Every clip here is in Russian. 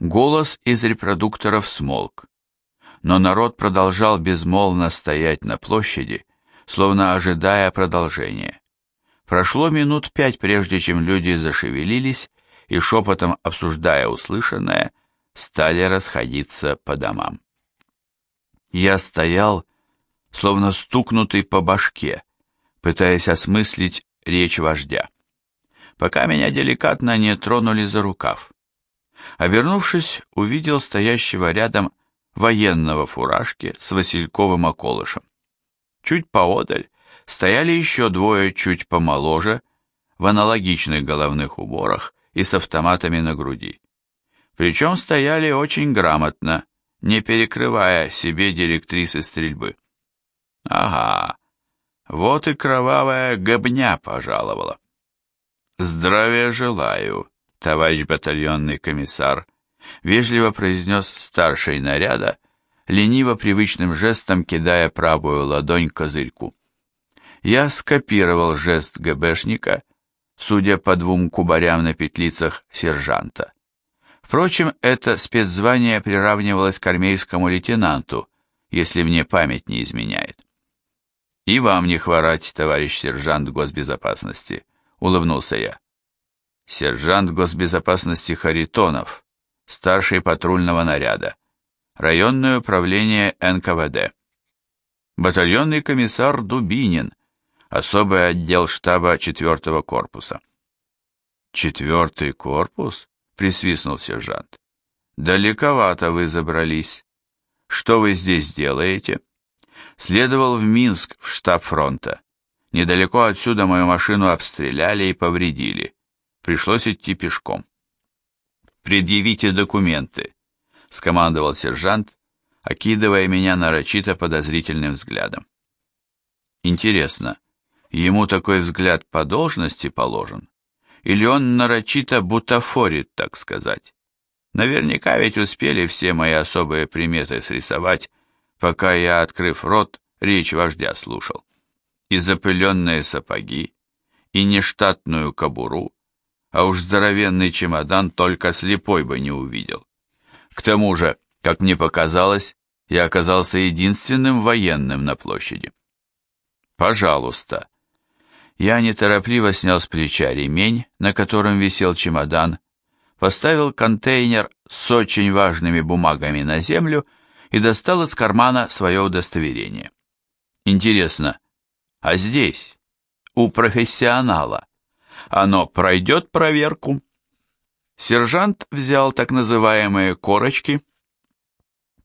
Голос из репродукторов смолк. Но народ продолжал безмолвно стоять на площади, словно ожидая продолжения. Прошло минут пять, прежде чем люди зашевелились и, шепотом обсуждая услышанное, стали расходиться по домам. Я стоял, словно стукнутый по башке, пытаясь осмыслить речь вождя, пока меня деликатно не тронули за рукав. Обернувшись, увидел стоящего рядом военного фуражки с васильковым околышем. Чуть поодаль стояли еще двое чуть помоложе, в аналогичных головных уборах и с автоматами на груди. Причем стояли очень грамотно, не перекрывая себе директрисы стрельбы. Ага, вот и кровавая гобня пожаловала. Здравия желаю, товарищ батальонный комиссар, вежливо произнес старший наряда, лениво привычным жестом кидая правую ладонь к козырьку. Я скопировал жест ГБшника, судя по двум кубарям на петлицах сержанта. Впрочем, это спецзвание приравнивалось к армейскому лейтенанту, если мне память не изменяет. «И вам не хворать, товарищ сержант госбезопасности», — улыбнулся я. «Сержант госбезопасности Харитонов, старший патрульного наряда, районное управление НКВД. Батальонный комиссар Дубинин, особый отдел штаба 4 корпуса». «Четвертый корпус?» присвистнул сержант. Далековато вы забрались. Что вы здесь делаете? Следовал в Минск, в штаб фронта. Недалеко отсюда мою машину обстреляли и повредили. Пришлось идти пешком. «Предъявите документы», — скомандовал сержант, окидывая меня нарочито подозрительным взглядом. «Интересно, ему такой взгляд по должности положен?» или он нарочито бутафорит, так сказать. Наверняка ведь успели все мои особые приметы срисовать, пока я, открыв рот, речь вождя слушал. И запыленные сапоги, и нештатную кобуру, а уж здоровенный чемодан только слепой бы не увидел. К тому же, как мне показалось, я оказался единственным военным на площади. «Пожалуйста», я неторопливо снял с плеча ремень, на котором висел чемодан, поставил контейнер с очень важными бумагами на землю и достал из кармана свое удостоверение. Интересно, а здесь, у профессионала, оно пройдет проверку? Сержант взял так называемые корочки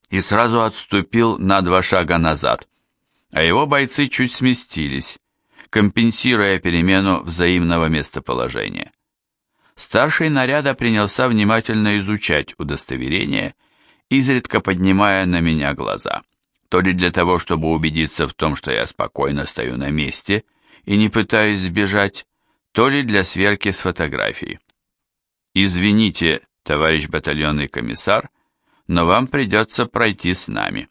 и сразу отступил на два шага назад, а его бойцы чуть сместились, компенсируя перемену взаимного местоположения. Старший наряда принялся внимательно изучать удостоверение, изредка поднимая на меня глаза, то ли для того, чтобы убедиться в том, что я спокойно стою на месте и не пытаюсь сбежать, то ли для сверки с фотографией. «Извините, товарищ батальонный комиссар, но вам придется пройти с нами».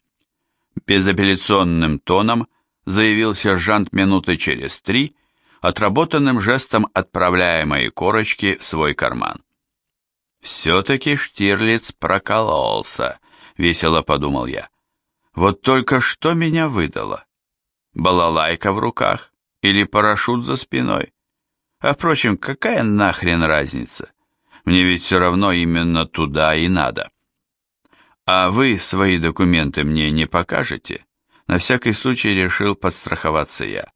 Безапелляционным тоном заявил сержант минуты через три, отработанным жестом отправляя мои корочки в свой карман. «Все-таки Штирлиц прокололся», — весело подумал я. «Вот только что меня выдало? Балалайка в руках или парашют за спиной? А впрочем, какая нахрен разница? Мне ведь все равно именно туда и надо». «А вы свои документы мне не покажете?» На всякий случай решил подстраховаться я.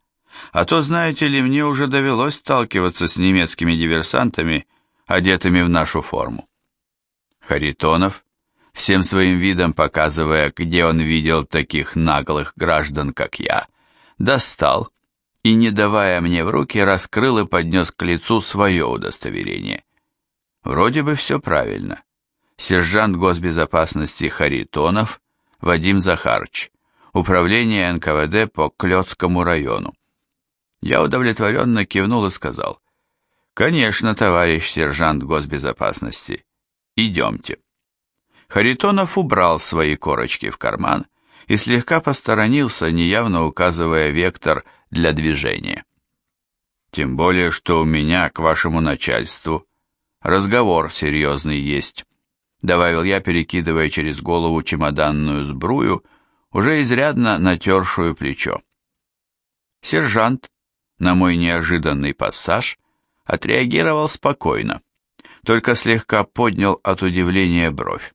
А то, знаете ли, мне уже довелось сталкиваться с немецкими диверсантами, одетыми в нашу форму. Харитонов, всем своим видом показывая, где он видел таких наглых граждан, как я, достал и, не давая мне в руки, раскрыл и поднес к лицу свое удостоверение. Вроде бы все правильно. Сержант госбезопасности Харитонов Вадим Захарч, Управление НКВД по Клёцкому району. Я удовлетворенно кивнул и сказал, «Конечно, товарищ сержант госбезопасности, идемте». Харитонов убрал свои корочки в карман и слегка посторонился, неявно указывая вектор для движения. «Тем более, что у меня к вашему начальству разговор серьезный есть». добавил я, перекидывая через голову чемоданную сбрую, уже изрядно натершую плечо. Сержант, на мой неожиданный пассаж, отреагировал спокойно, только слегка поднял от удивления бровь.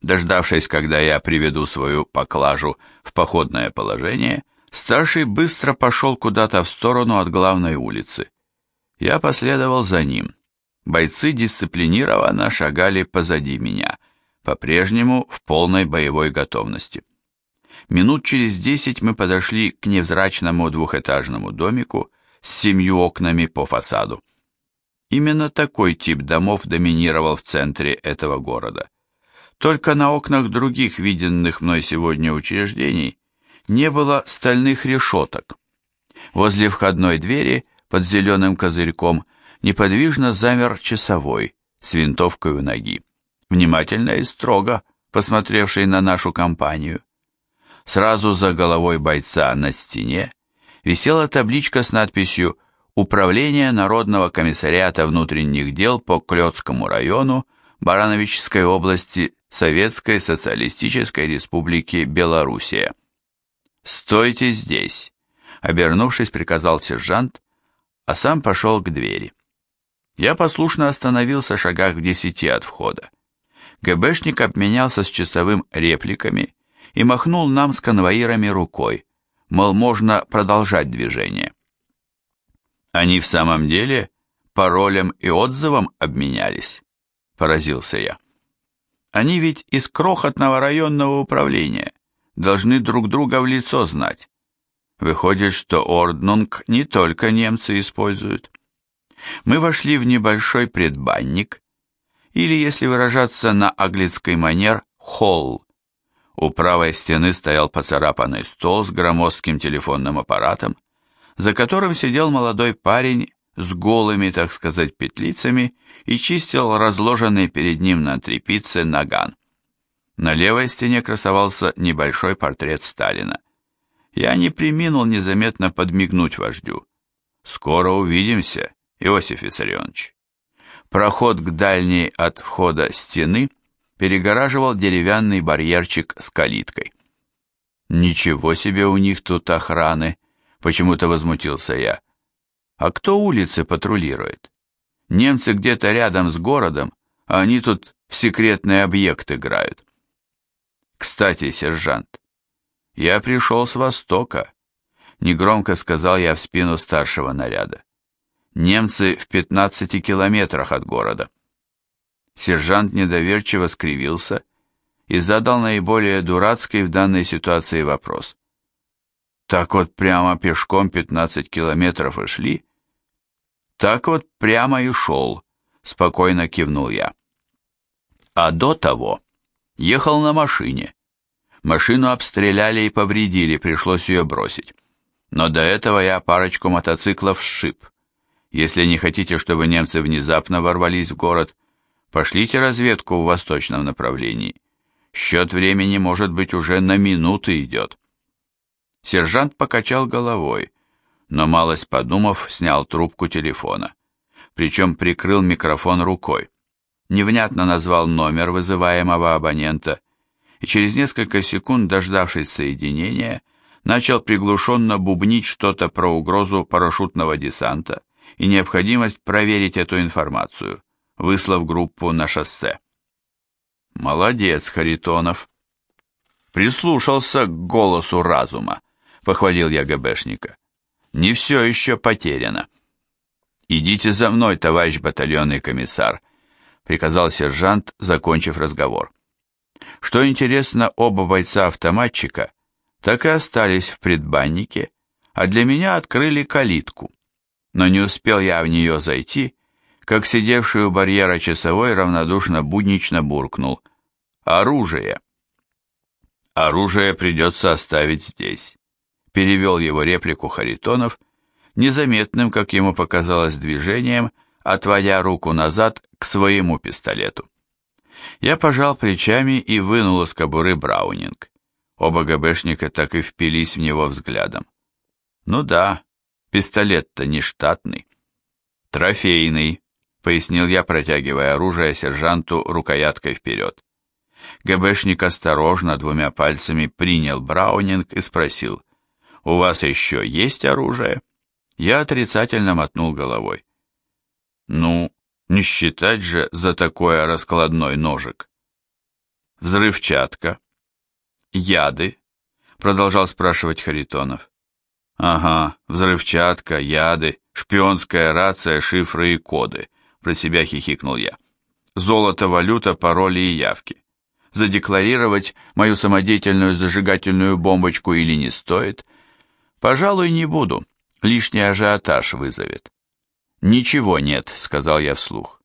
Дождавшись, когда я приведу свою поклажу в походное положение, старший быстро пошел куда-то в сторону от главной улицы. Я последовал за ним. Бойцы дисциплинированно шагали позади меня, по-прежнему в полной боевой готовности. Минут через десять мы подошли к невзрачному двухэтажному домику с семью окнами по фасаду. Именно такой тип домов доминировал в центре этого города. Только на окнах других виденных мной сегодня учреждений не было стальных решеток. Возле входной двери под зеленым козырьком неподвижно замер часовой с винтовкой у ноги, внимательно и строго посмотревший на нашу компанию. Сразу за головой бойца на стене висела табличка с надписью «Управление Народного комиссариата внутренних дел по Клёцкому району Барановической области Советской Социалистической Республики Белоруссия». «Стойте здесь!» — обернувшись, приказал сержант, а сам пошел к двери. Я послушно остановился в шагах в десяти от входа. ГБшник обменялся с часовым репликами и махнул нам с конвоирами рукой, мол, можно продолжать движение. Они в самом деле паролем и отзывом обменялись, поразился я. Они ведь из крохотного районного управления, должны друг друга в лицо знать. Выходит, что Орднунг не только немцы используют. Мы вошли в небольшой предбанник, или, если выражаться на аглицкий манер, холл, у правой стены стоял поцарапанный стол с громоздким телефонным аппаратом, за которым сидел молодой парень с голыми, так сказать, петлицами и чистил разложенный перед ним на тряпице наган. На левой стене красовался небольшой портрет Сталина. Я не приминул незаметно подмигнуть вождю. «Скоро увидимся, Иосиф Виссарионович». Проход к дальней от входа стены – перегораживал деревянный барьерчик с калиткой. «Ничего себе у них тут охраны!» — почему-то возмутился я. «А кто улицы патрулирует? Немцы где-то рядом с городом, а они тут в секретный объект играют». «Кстати, сержант, я пришел с востока», — негромко сказал я в спину старшего наряда. «Немцы в пятнадцати километрах от города». Сержант недоверчиво скривился и задал наиболее дурацкий в данной ситуации вопрос. «Так вот прямо пешком 15 километров и шли?» «Так вот прямо и шел», — спокойно кивнул я. «А до того ехал на машине. Машину обстреляли и повредили, пришлось ее бросить. Но до этого я парочку мотоциклов сшиб. Если не хотите, чтобы немцы внезапно ворвались в город, Пошлите разведку в восточном направлении. Счет времени, может быть, уже на минуты идет. Сержант покачал головой, но, малость подумав, снял трубку телефона. Причем прикрыл микрофон рукой. Невнятно назвал номер вызываемого абонента и через несколько секунд, дождавшись соединения, начал приглушенно бубнить что-то про угрозу парашютного десанта и необходимость проверить эту информацию выслав группу на шоссе. «Молодец, Харитонов!» «Прислушался к голосу разума», — похвалил я ГБшника. «Не все еще потеряно». «Идите за мной, товарищ батальонный комиссар», — приказал сержант, закончив разговор. Что интересно, оба бойца-автоматчика так и остались в предбаннике, а для меня открыли калитку. Но не успел я в нее зайти, как сидевший у барьера часовой равнодушно буднично буркнул. «Оружие!» «Оружие придется оставить здесь», — перевел его реплику Харитонов, незаметным, как ему показалось, движением, отводя руку назад к своему пистолету. Я пожал плечами и вынул из кобуры Браунинг. Оба ГБшника так и впились в него взглядом. Ну да, пистолет-то не штатный. Трофейный, пояснил я, протягивая оружие сержанту рукояткой вперед. ГБшник осторожно двумя пальцами принял Браунинг и спросил, «У вас еще есть оружие?» Я отрицательно мотнул головой. «Ну, не считать же за такое раскладной ножик». «Взрывчатка?» «Яды?» — продолжал спрашивать Харитонов. «Ага, взрывчатка, яды, шпионская рация, шифры и коды», — про себя хихикнул я. «Золото, валюта, пароли и явки. Задекларировать мою самодеятельную зажигательную бомбочку или не стоит? Пожалуй, не буду, лишний ажиотаж вызовет». «Ничего нет», — сказал я вслух.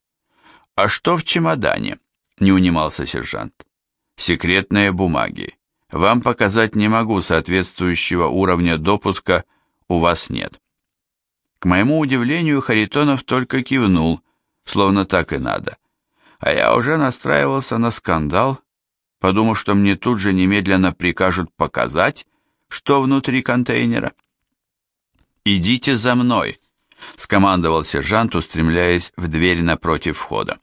«А что в чемодане?» — не унимался сержант. «Секретные бумаги. Вам показать не могу, соответствующего уровня допуска у вас нет. К моему удивлению, Харитонов только кивнул, словно так и надо. А я уже настраивался на скандал, подумав, что мне тут же немедленно прикажут показать, что внутри контейнера. «Идите за мной», — скомандовал сержант, устремляясь в дверь напротив входа.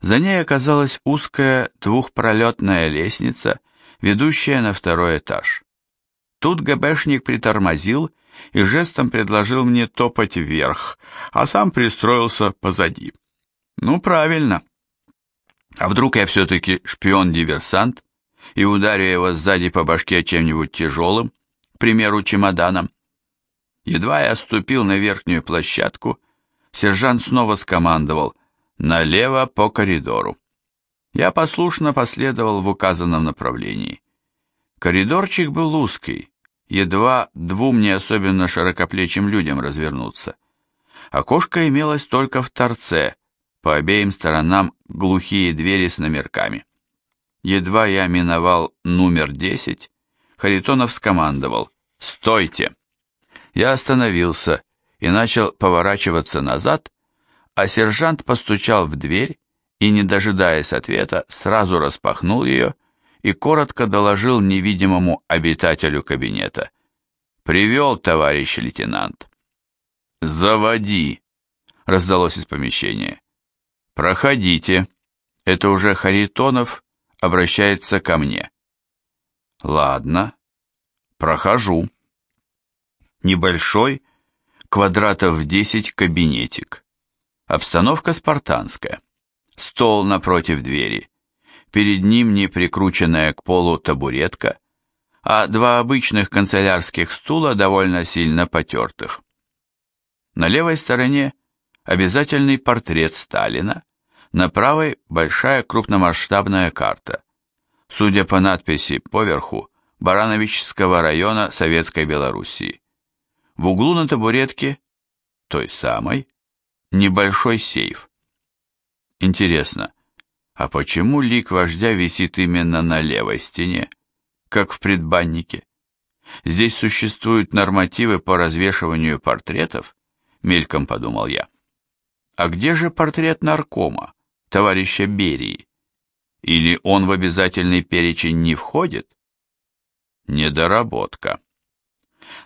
За ней оказалась узкая двухпролетная лестница ведущая на второй этаж. Тут ГБшник притормозил и жестом предложил мне топать вверх, а сам пристроился позади. Ну, правильно. А вдруг я все-таки шпион-диверсант и ударю его сзади по башке чем-нибудь тяжелым, к примеру, чемоданом? Едва я ступил на верхнюю площадку, сержант снова скомандовал «Налево по коридору». Я послушно последовал в указанном направлении. Коридорчик был узкий, едва двум не особенно широкоплечим людям развернуться. Окошко имелось только в торце, по обеим сторонам глухие двери с номерками. Едва я миновал номер 10, Харитонов скомандовал «Стойте!». Я остановился и начал поворачиваться назад, а сержант постучал в дверь и, не дожидаясь ответа, сразу распахнул ее и коротко доложил невидимому обитателю кабинета. «Привел, товарищ лейтенант». «Заводи!» — раздалось из помещения. «Проходите. Это уже Харитонов обращается ко мне». «Ладно. Прохожу». Небольшой, квадратов в десять кабинетик. Обстановка спартанская стол напротив двери. Перед ним не прикрученная к полу табуретка, а два обычных канцелярских стула довольно сильно потертых. На левой стороне обязательный портрет Сталина, на правой большая крупномасштабная карта. Судя по надписи поверху, Барановичского района Советской Белоруссии. В углу на табуретке, той самой, небольшой сейф. Интересно, а почему лик вождя висит именно на левой стене, как в предбаннике? Здесь существуют нормативы по развешиванию портретов, мельком подумал я. А где же портрет наркома, товарища Берии? Или он в обязательный перечень не входит? Недоработка.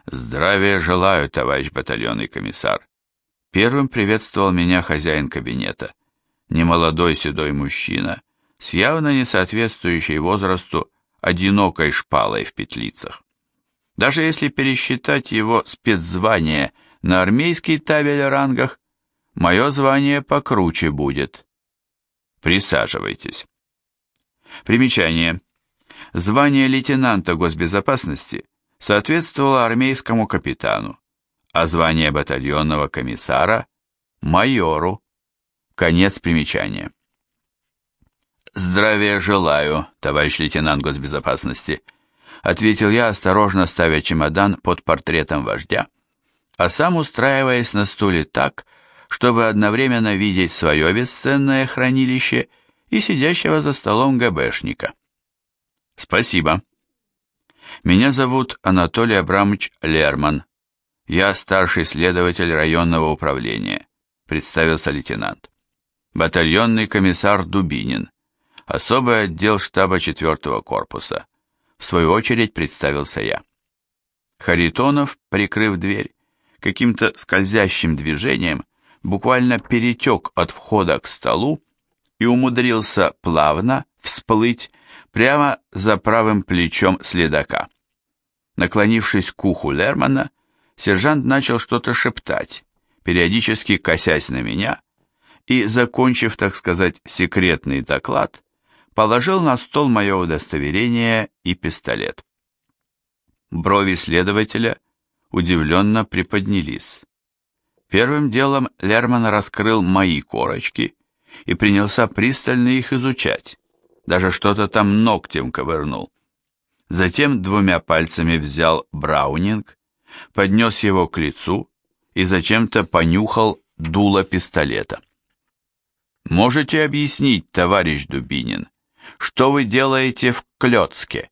Здравия желаю, товарищ батальонный комиссар. Первым приветствовал меня хозяин кабинета немолодой седой мужчина с явно не соответствующей возрасту одинокой шпалой в петлицах. Даже если пересчитать его спецзвание на армейский табель о рангах, мое звание покруче будет. Присаживайтесь. Примечание. Звание лейтенанта госбезопасности соответствовало армейскому капитану, а звание батальонного комиссара – майору. Конец примечания. «Здравия желаю, товарищ лейтенант госбезопасности», ответил я, осторожно ставя чемодан под портретом вождя, а сам устраиваясь на стуле так, чтобы одновременно видеть свое бесценное хранилище и сидящего за столом ГБшника. «Спасибо. Меня зовут Анатолий Абрамович Лерман. Я старший следователь районного управления», представился лейтенант батальонный комиссар Дубинин, особый отдел штаба 4-го корпуса. В свою очередь представился я. Харитонов, прикрыв дверь, каким-то скользящим движением буквально перетек от входа к столу и умудрился плавно всплыть прямо за правым плечом следака. Наклонившись к уху Лермана, сержант начал что-то шептать, периодически косясь на меня, и, закончив, так сказать, секретный доклад, положил на стол мое удостоверение и пистолет. Брови следователя удивленно приподнялись. Первым делом Лерман раскрыл мои корочки и принялся пристально их изучать, даже что-то там ногтем ковырнул. Затем двумя пальцами взял браунинг, поднес его к лицу и зачем-то понюхал дуло пистолета. «Можете объяснить, товарищ Дубинин, что вы делаете в Клёцке?»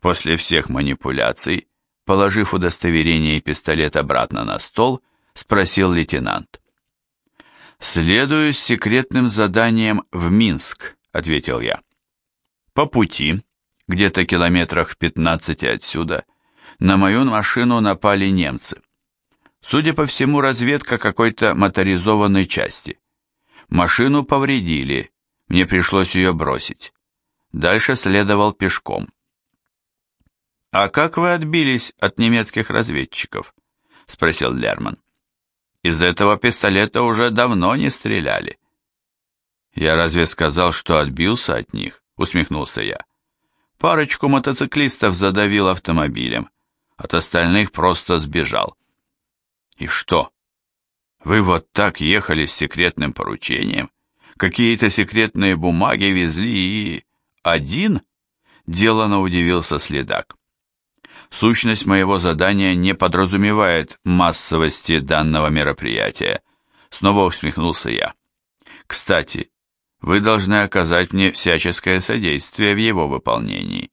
После всех манипуляций, положив удостоверение и пистолет обратно на стол, спросил лейтенант. «Следую с секретным заданием в Минск», — ответил я. По пути, где-то километрах в 15 отсюда, на мою машину напали немцы. Судя по всему, разведка какой-то моторизованной части. Машину повредили, мне пришлось ее бросить. Дальше следовал пешком. «А как вы отбились от немецких разведчиков?» — спросил Лерман. «Из этого пистолета уже давно не стреляли». «Я разве сказал, что отбился от них?» — усмехнулся я. «Парочку мотоциклистов задавил автомобилем, от остальных просто сбежал». «И что? Вы вот так ехали с секретным поручением? Какие-то секретные бумаги везли и...» «Один?» — делано удивился следак. Сущность моего задания не подразумевает массовости данного мероприятия. Снова усмехнулся я. Кстати, вы должны оказать мне всяческое содействие в его выполнении.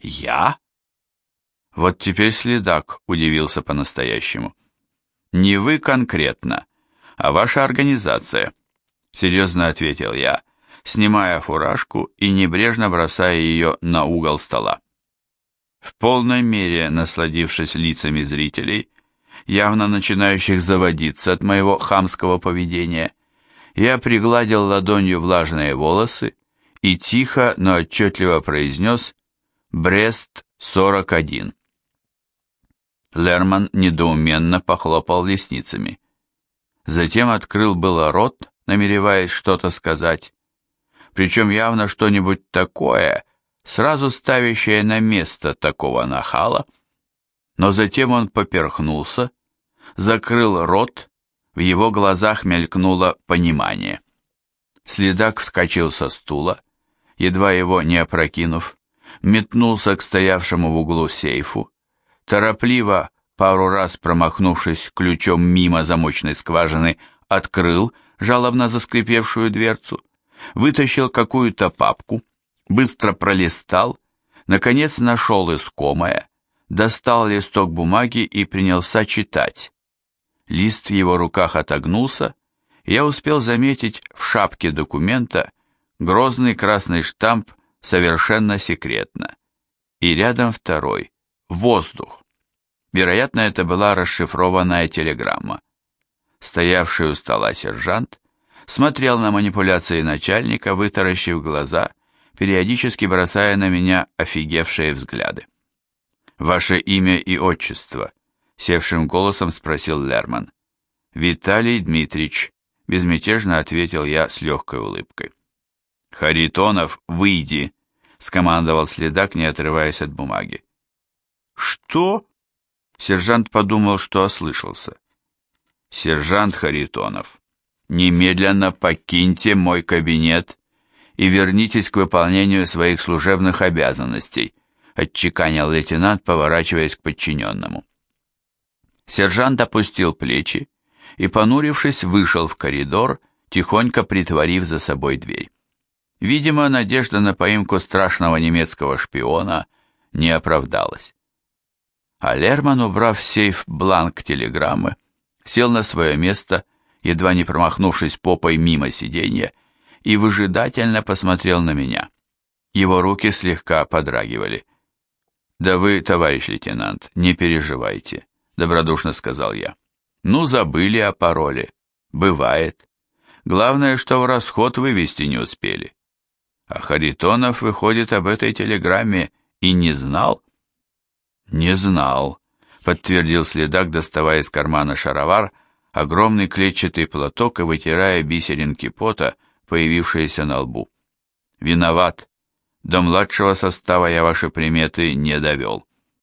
Я? Вот теперь следак удивился по-настоящему. Не вы конкретно, а ваша организация, серьезно ответил я, снимая фуражку и небрежно бросая ее на угол стола. В полной мере насладившись лицами зрителей, явно начинающих заводиться от моего хамского поведения, я пригладил ладонью влажные волосы и тихо, но отчетливо произнес «Брест-41». Лерман недоуменно похлопал лесницами. Затем открыл было рот, намереваясь что-то сказать, причем явно что-нибудь такое, сразу ставящее на место такого нахала, но затем он поперхнулся, закрыл рот, в его глазах мелькнуло понимание. Следак вскочил со стула, едва его не опрокинув, метнулся к стоявшему в углу сейфу, торопливо, пару раз промахнувшись ключом мимо замочной скважины, открыл жалобно заскрипевшую дверцу, вытащил какую-то папку, быстро пролистал, наконец нашел искомое, достал листок бумаги и принялся читать. Лист в его руках отогнулся, и я успел заметить в шапке документа грозный красный штамп «Совершенно секретно». И рядом второй «Воздух». Вероятно, это была расшифрованная телеграмма. Стоявший у стола сержант смотрел на манипуляции начальника, вытаращив глаза, периодически бросая на меня офигевшие взгляды. «Ваше имя и отчество?» — севшим голосом спросил Лерман. «Виталий Дмитрич», — безмятежно ответил я с легкой улыбкой. «Харитонов, выйди!» — скомандовал следак, не отрываясь от бумаги. «Что?» — сержант подумал, что ослышался. «Сержант Харитонов, немедленно покиньте мой кабинет и вернитесь к выполнению своих служебных обязанностей», отчеканил лейтенант, поворачиваясь к подчиненному. Сержант опустил плечи и, понурившись, вышел в коридор, тихонько притворив за собой дверь. Видимо, надежда на поимку страшного немецкого шпиона не оправдалась. А Лерман, убрав в сейф бланк телеграммы, сел на свое место, едва не промахнувшись попой мимо сиденья, и выжидательно посмотрел на меня. Его руки слегка подрагивали. «Да вы, товарищ лейтенант, не переживайте», — добродушно сказал я. «Ну, забыли о пароле. Бывает. Главное, что в расход вывести не успели. А Харитонов, выходит, об этой телеграмме и не знал? Не знал, подтвердил следак, доставая из кармана шаровар, огромный клетчатый платок и вытирая бисеринки пота, появившиеся на лбу. Виноват. До младшего состава я ваши приметы не довел.